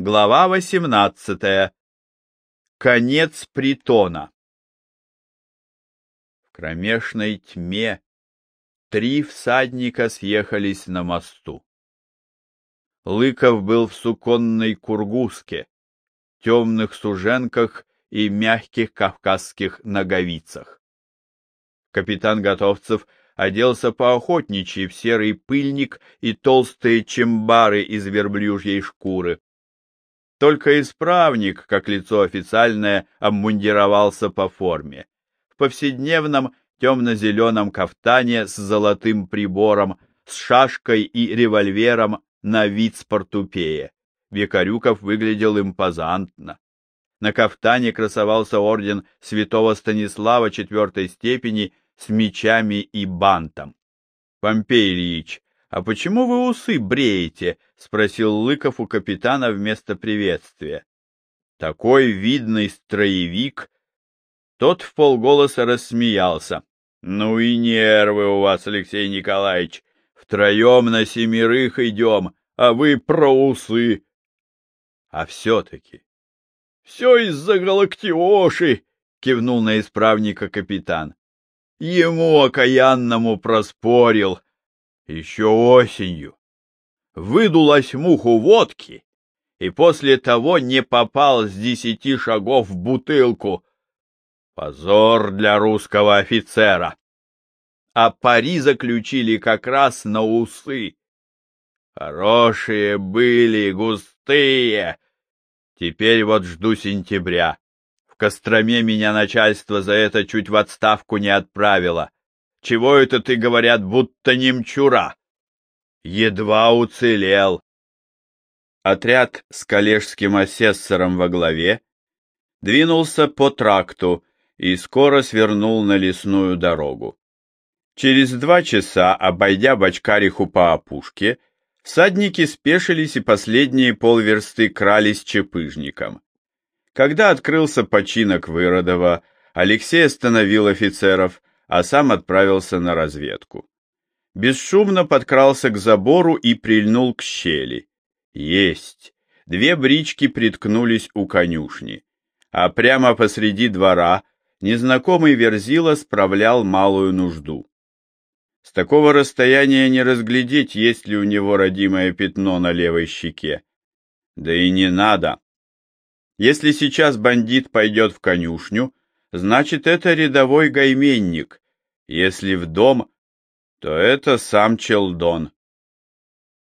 Глава 18. Конец притона. В кромешной тьме три всадника съехались на мосту. Лыков был в суконной кургузке, темных суженках и мягких кавказских ноговицах. Капитан Готовцев оделся поохотничьи в серый пыльник и толстые чембары из верблюжьей шкуры. Только исправник, как лицо официальное, обмундировался по форме. В повседневном темно-зеленом кафтане с золотым прибором, с шашкой и револьвером на вид спортупея. Викарюков выглядел импозантно. На кафтане красовался орден святого Станислава четвертой степени с мечами и бантом. — Помпей Ильич, а почему вы усы бреете? — спросил Лыков у капитана вместо приветствия. Такой видный строевик. Тот в полголоса рассмеялся. — Ну и нервы у вас, Алексей Николаевич. Втроем на семерых идем, а вы про усы. — А все-таки... — Все из-за Галактиоши, — кивнул на исправника капитан. Ему окаянному проспорил. Еще осенью. Выдулась муху водки, и после того не попал с десяти шагов в бутылку. Позор для русского офицера. А пари заключили как раз на усы. Хорошие были, густые. Теперь вот жду сентября. Костроме меня начальство за это чуть в отставку не отправило. Чего это ты, говорят, будто немчура? Едва уцелел. Отряд с коллежским асессором во главе двинулся по тракту и скоро свернул на лесную дорогу. Через два часа, обойдя бочкариху по опушке, всадники спешились и последние полверсты крались чепыжником. Когда открылся починок Выродова, Алексей остановил офицеров, а сам отправился на разведку. Бесшумно подкрался к забору и прильнул к щели. Есть! Две брички приткнулись у конюшни, а прямо посреди двора незнакомый Верзила справлял малую нужду. С такого расстояния не разглядеть, есть ли у него родимое пятно на левой щеке. Да и не надо. Если сейчас бандит пойдет в конюшню, значит, это рядовой гайменник. Если в дом, то это сам Челдон.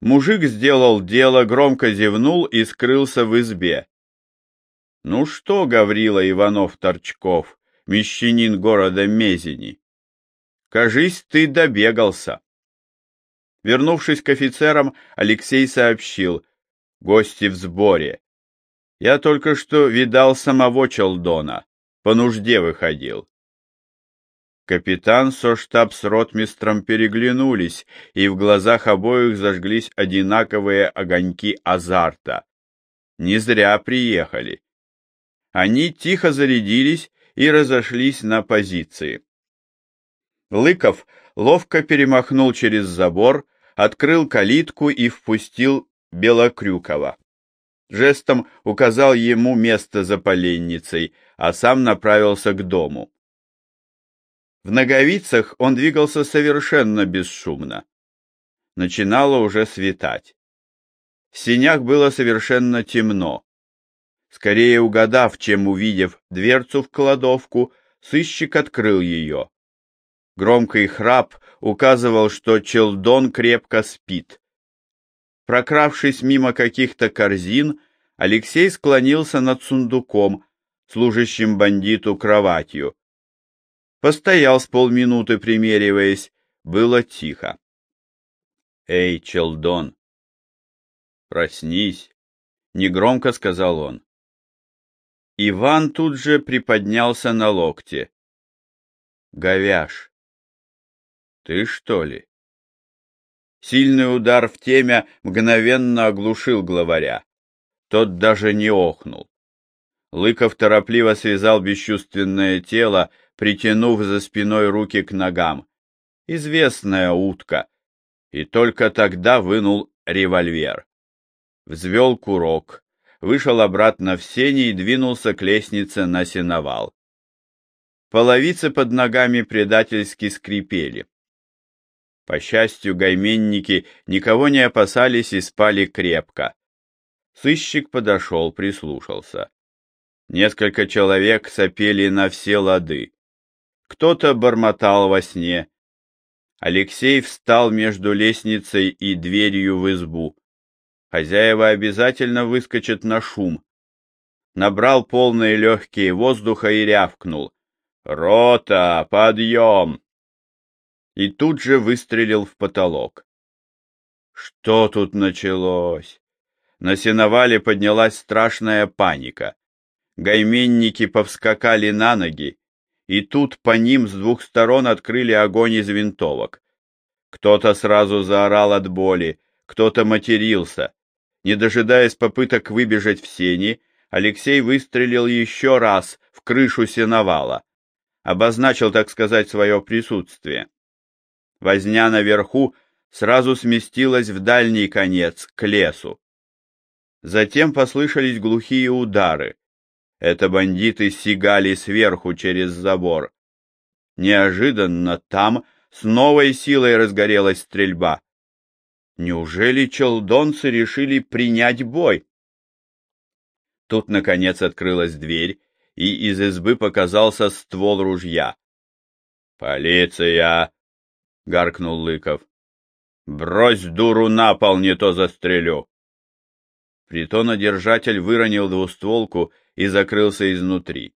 Мужик сделал дело, громко зевнул и скрылся в избе. Ну что, Гаврила Иванов-Торчков, мещанин города Мезени, кажись, ты добегался. Вернувшись к офицерам, Алексей сообщил, гости в сборе. Я только что видал самого Челдона, по нужде выходил. Капитан со штаб-ротмистром переглянулись, и в глазах обоих зажглись одинаковые огоньки азарта. Не зря приехали. Они тихо зарядились и разошлись на позиции. Лыков ловко перемахнул через забор, открыл калитку и впустил Белокрюкова жестом указал ему место за поленницей, а сам направился к дому. В ноговицах он двигался совершенно бесшумно. Начинало уже светать. В синях было совершенно темно. Скорее угадав, чем увидев дверцу в кладовку, сыщик открыл ее. Громкий храп указывал, что Челдон крепко спит. Прокравшись мимо каких-то корзин, Алексей склонился над сундуком, служащим бандиту кроватью. Постоял с полминуты, примериваясь, было тихо. «Эй, Челдон!» «Проснись!» — негромко сказал он. Иван тут же приподнялся на локте. «Говяж!» «Ты что ли?» Сильный удар в темя мгновенно оглушил главаря. Тот даже не охнул. Лыков торопливо связал бесчувственное тело, притянув за спиной руки к ногам. Известная утка. И только тогда вынул револьвер. Взвел курок, вышел обратно в сени и двинулся к лестнице на сеновал. Половицы под ногами предательски скрипели. По счастью, гайменники никого не опасались и спали крепко. Сыщик подошел, прислушался. Несколько человек сопели на все лады. Кто-то бормотал во сне. Алексей встал между лестницей и дверью в избу. Хозяева обязательно выскочат на шум. Набрал полные легкие воздуха и рявкнул. «Рота, подъем!» И тут же выстрелил в потолок. Что тут началось? На сеновале поднялась страшная паника. Гайменники повскакали на ноги, и тут по ним с двух сторон открыли огонь из винтовок. Кто-то сразу заорал от боли, кто-то матерился. Не дожидаясь попыток выбежать в сени, Алексей выстрелил еще раз в крышу сеновала обозначил, так сказать, свое присутствие. Возня наверху сразу сместилась в дальний конец, к лесу. Затем послышались глухие удары. Это бандиты сигали сверху через забор. Неожиданно там с новой силой разгорелась стрельба. Неужели челдонцы решили принять бой? Тут, наконец, открылась дверь, и из избы показался ствол ружья. «Полиция!» — гаркнул Лыков. «Брось дуру на пол, не то застрелю!» Притонодержатель выронил двустволку и закрылся изнутри.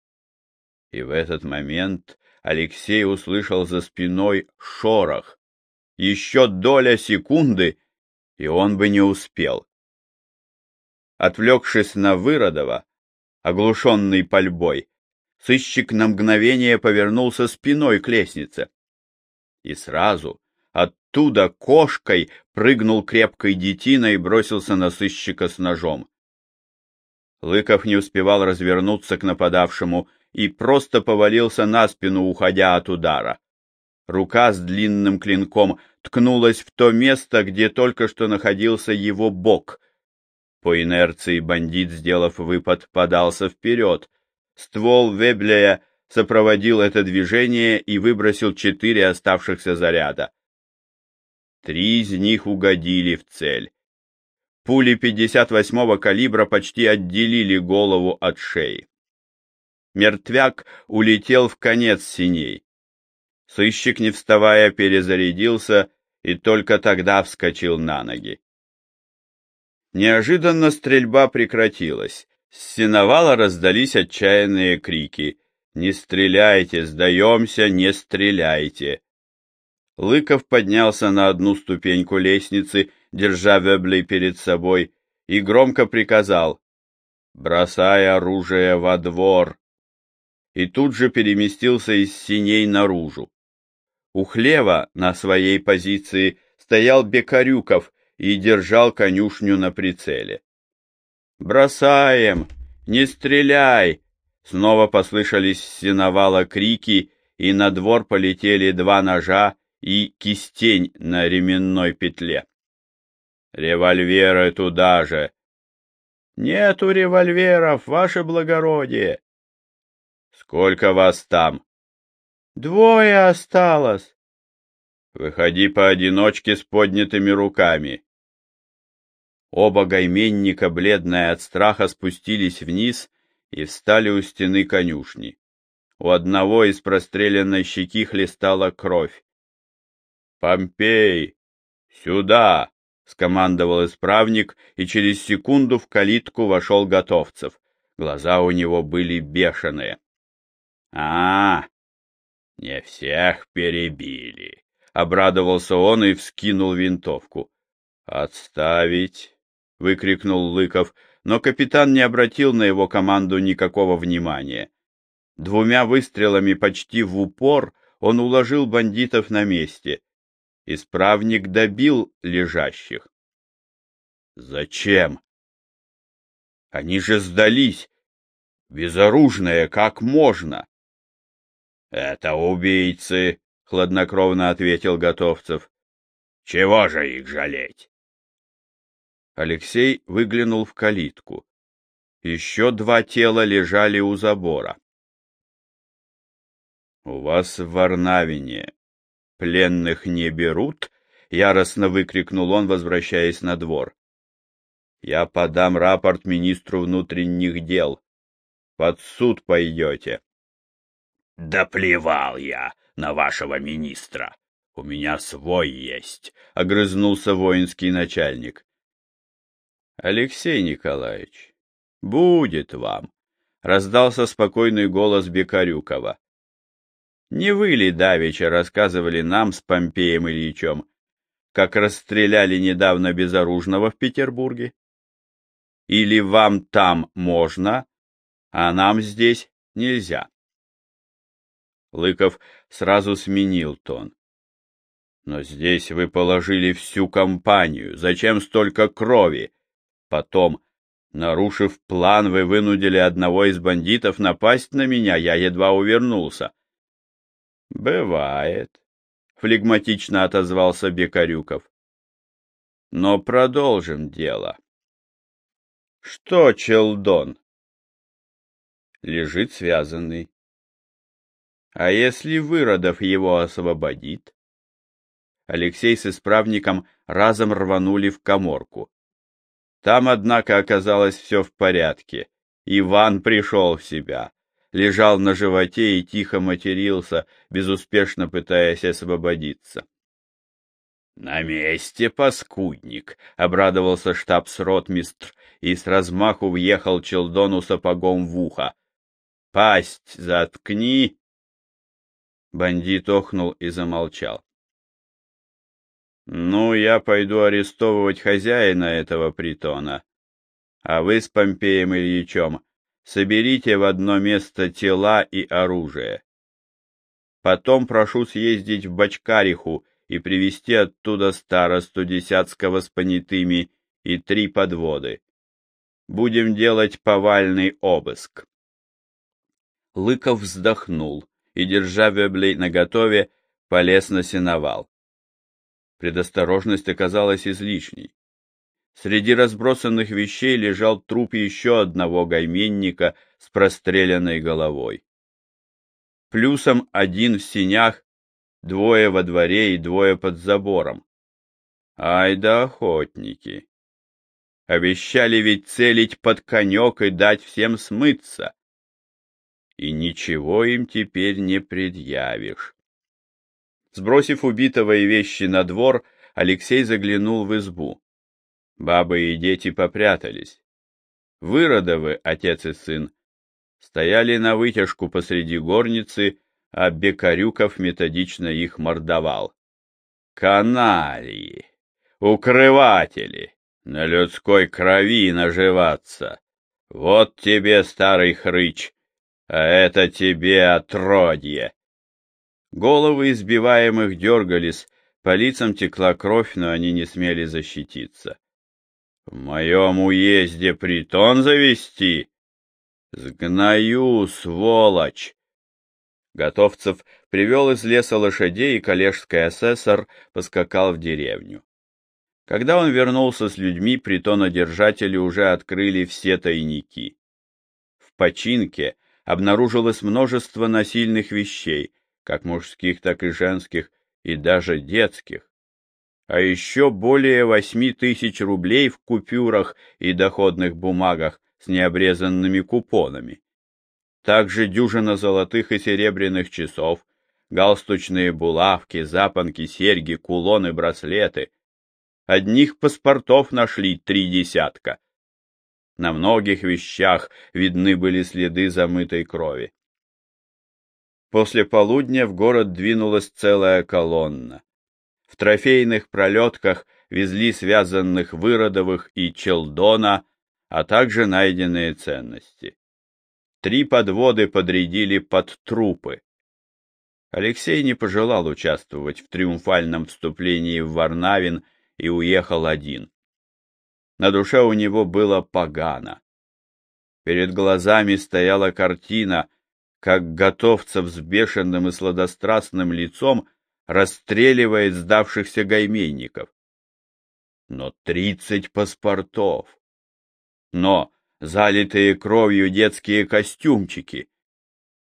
И в этот момент Алексей услышал за спиной шорох. Еще доля секунды, и он бы не успел. Отвлекшись на Выродова, оглушенный пальбой, сыщик на мгновение повернулся спиной к лестнице. И сразу оттуда кошкой прыгнул крепкой детиной и бросился на сыщика с ножом. Лыков не успевал развернуться к нападавшему и просто повалился на спину, уходя от удара. Рука с длинным клинком ткнулась в то место, где только что находился его бок, по инерции бандит, сделав выпад, подался вперед. Ствол Веблея сопроводил это движение и выбросил четыре оставшихся заряда. Три из них угодили в цель. Пули 58-го калибра почти отделили голову от шеи. Мертвяк улетел в конец синей. Сыщик, не вставая, перезарядился и только тогда вскочил на ноги. Неожиданно стрельба прекратилась. С сеновала раздались отчаянные крики. «Не стреляйте! Сдаемся! Не стреляйте!» Лыков поднялся на одну ступеньку лестницы, держа Веблей перед собой, и громко приказал «Бросай оружие во двор!» И тут же переместился из синей наружу. У хлева на своей позиции стоял Бекарюков и держал конюшню на прицеле. «Бросаем! Не стреляй!» Снова послышались с сеновала крики, и на двор полетели два ножа и кистень на ременной петле. «Револьверы туда же!» «Нету револьверов, ваше благородие!» «Сколько вас там?» «Двое осталось!» «Выходи поодиночке с поднятыми руками. Оба гайменника, бледные от страха, спустились вниз и встали у стены конюшни. У одного из простреленной щеки хлестала кровь. «Помпей! Сюда!» — скомандовал исправник, и через секунду в калитку вошел Готовцев. Глаза у него были бешеные. а, -а, не всех перебили!» — обрадовался он и вскинул винтовку. «Отставить!» — выкрикнул Лыков, но капитан не обратил на его команду никакого внимания. Двумя выстрелами почти в упор он уложил бандитов на месте. Исправник добил лежащих. Зачем? Они же сдались. Безоружные, как можно? Это убийцы, хладнокровно ответил Готовцев. Чего же их жалеть? Алексей выглянул в калитку. Еще два тела лежали у забора. «У вас в Варнавине пленных не берут?» — яростно выкрикнул он, возвращаясь на двор. «Я подам рапорт министру внутренних дел. Под суд пойдете». «Да плевал я на вашего министра. У меня свой есть», — огрызнулся воинский начальник. «Алексей Николаевич, будет вам», — раздался спокойный голос Бекарюкова. Не вы ли давеча рассказывали нам с Помпеем Ильичем, как расстреляли недавно безоружного в Петербурге? Или вам там можно, а нам здесь нельзя? Лыков сразу сменил тон. Но здесь вы положили всю компанию. Зачем столько крови? Потом, нарушив план, вы вынудили одного из бандитов напасть на меня. Я едва увернулся. — Бывает, — флегматично отозвался Бекарюков. — Но продолжим дело. — Что, Челдон? — Лежит связанный. — А если Выродов его освободит? Алексей с исправником разом рванули в коморку. Там, однако, оказалось все в порядке. Иван пришел в себя лежал на животе и тихо матерился, безуспешно пытаясь освободиться. — На месте, паскудник! — обрадовался штабс-ротмистр и с размаху въехал Челдону сапогом в ухо. — Пасть заткни! Бандит охнул и замолчал. — Ну, я пойду арестовывать хозяина этого притона, а вы с Помпеем Ильичем соберите в одно место тела и оружие. Потом прошу съездить в Бочкариху и привезти оттуда старосту десятского с понятыми и три подводы. Будем делать повальный обыск. Лыков вздохнул и, держа веблей наготове, полез на сеновал. Предосторожность оказалась излишней. Среди разбросанных вещей лежал труп еще одного гайменника с простреленной головой. Плюсом один в синях, двое во дворе и двое под забором. Ай да охотники! Обещали ведь целить под конек и дать всем смыться. И ничего им теперь не предъявишь. Сбросив убитого и вещи на двор, Алексей заглянул в избу. Бабы и дети попрятались. Выродовы, отец и сын, стояли на вытяжку посреди горницы, а Бекарюков методично их мордовал. Каналии, укрыватели, на людской крови наживаться. Вот тебе, старый хрыч, а это тебе отродье. Головы избиваемых дергались, по лицам текла кровь, но они не смели защититься. В моем уезде притон завести? Сгною, сволочь! Готовцев привел из леса лошадей, и коллежский асессор поскакал в деревню. Когда он вернулся с людьми, притонодержатели уже открыли все тайники. В починке обнаружилось множество насильных вещей, как мужских, так и женских, и даже детских а еще более восьми тысяч рублей в купюрах и доходных бумагах с необрезанными купонами. Также дюжина золотых и серебряных часов, галстучные булавки, запонки, серьги, кулоны, браслеты. Одних паспортов нашли три десятка. На многих вещах видны были следы замытой крови. После полудня в город двинулась целая колонна. В трофейных пролетках везли связанных Выродовых и Челдона, а также найденные ценности. Три подводы подрядили под трупы. Алексей не пожелал участвовать в триумфальном вступлении в Варнавин и уехал один. На душе у него было погано. Перед глазами стояла картина, как готовцев с бешеным и сладострастным лицом расстреливает сдавшихся гайменников. Но тридцать паспортов. Но залитые кровью детские костюмчики.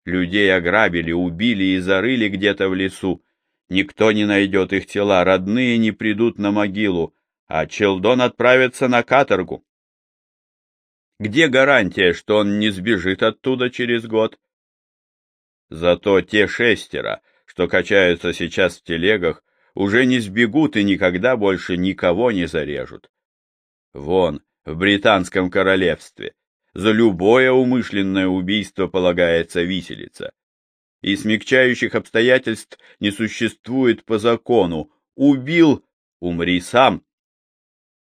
Людей ограбили, убили и зарыли где-то в лесу. Никто не найдет их тела, родные не придут на могилу, а Челдон отправится на каторгу. Где гарантия, что он не сбежит оттуда через год? Зато те шестеро, что качаются сейчас в телегах, уже не сбегут и никогда больше никого не зарежут. Вон, в британском королевстве, за любое умышленное убийство полагается виселица. И смягчающих обстоятельств не существует по закону. Убил — умри сам.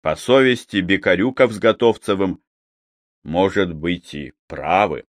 По совести Бекарюков с Готовцевым, может быть, и правы.